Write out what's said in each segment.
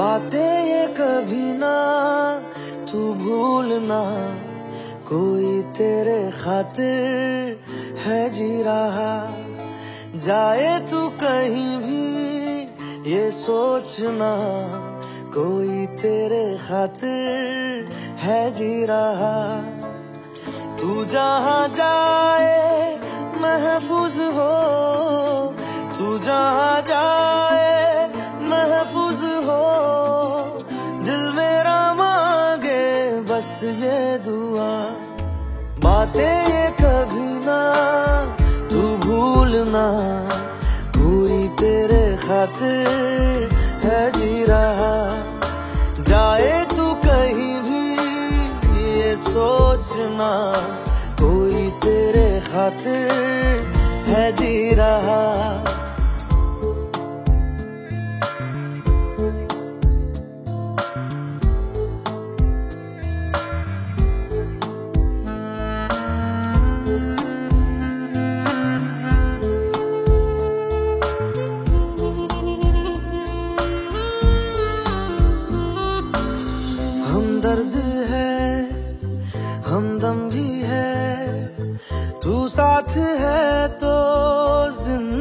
बातें ये कभी ना, तू भूलना। कोई तेरे खातिर है जी रहा। जाए तू कहीं भी, ये सोचना। कोई तेरे खातिर है जी रहा। तू जहाँ जाए, महफूज हो। तू जहाँ जाए बातें ये कभी ना, तू भूलना। कोई तेरे खातिर है जी रहा। जाए तू कहीं भी, ये सोचना। कोई तेरे खातिर हमदर्द है हमदम भी है तू साथ है तो ज़िंदगी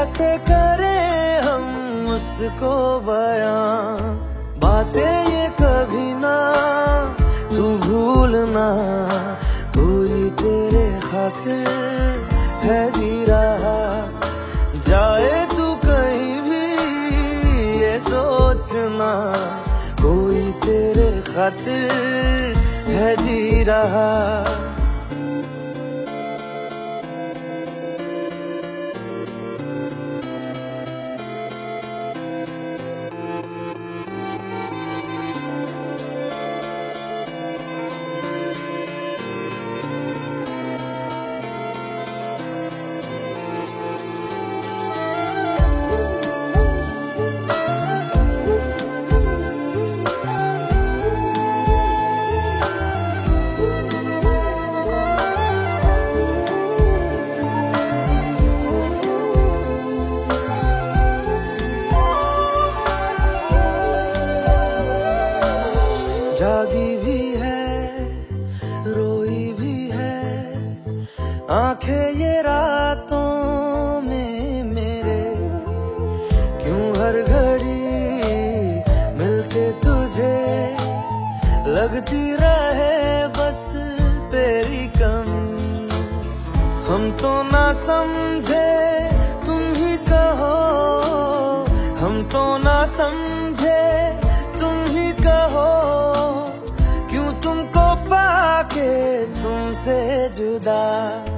कैसे करें हम उसको बयां। बातें ये कभी ना, तू भूलना कोई तेरे खातिर है जी रहा। जाए तू कहीं भी, ये सोचना। कोई तेरे खातिर है जी रहा। आँखें ये रातों में मेरे, क्यों हर घड़ी मिलके तुझे लगती रहे बस तेरी कमी? हम तो ना समझे, तुम ही कहो। हम तो ना समझे, तुम ही कहो। क्यों तुमको पाके तुमसे जुदा?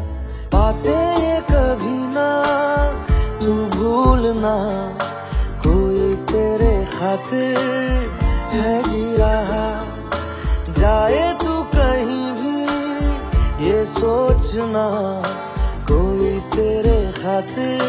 भूलना कोई तेरे खातिर है जी रहा। जाए तू कहीं भी, ये सोचना। कोई तेरे खातिर